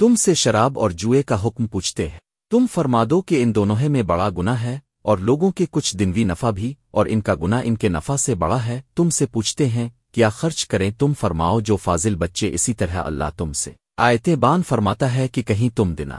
تم سے شراب اور جوئے کا حکم پوچھتے ہیں۔ تم فرما دو کہ ان دونوں میں بڑا گنا ہے، اور لوگوں کے کچھ دنوی نفع بھی، اور ان کا گنا ان کے نفع سے بڑا ہے۔ تم سے پوچھتے ہیں، کیا خرچ کریں تم؟ فرماؤ جو فاضل بچے اسی طرح اللہ تم سے۔ آیتیں بان فرماتا ہے کہ کہیں تم دنا